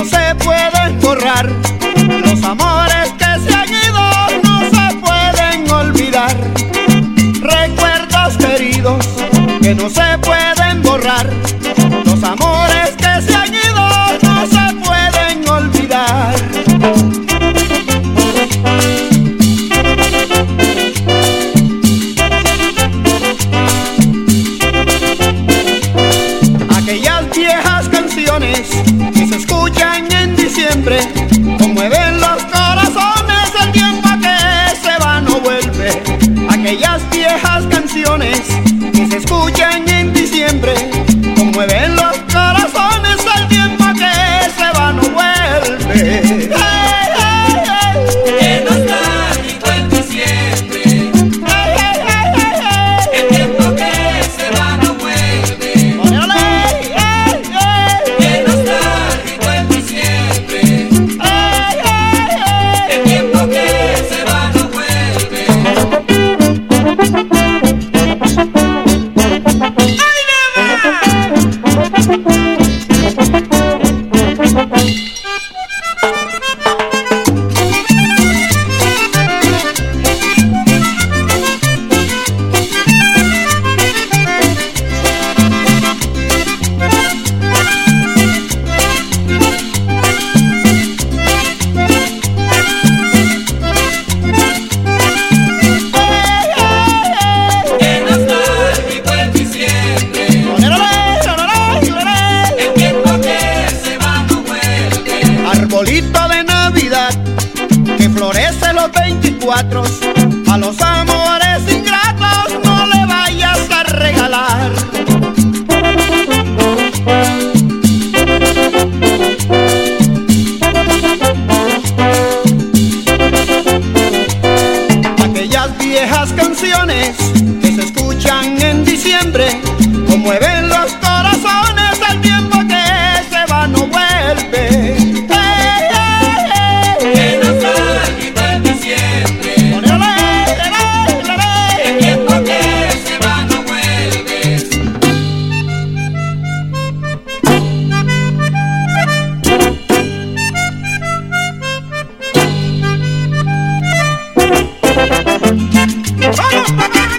no se pueden borrar. Los amores que se han ido no se pueden olvidar. Recuerdos queridos que no se pueden borrar. siempre conmueven los corazones el tiempo que se va no vuelve. Aquellas viejas canciones que se escuchan en diciembre. arbolito de Navidad que florece los 24. A los amores ingratos no le vayas a regalar. Aquellas viejas canciones que se escuchan en diciembre conmueven Vamos, papá,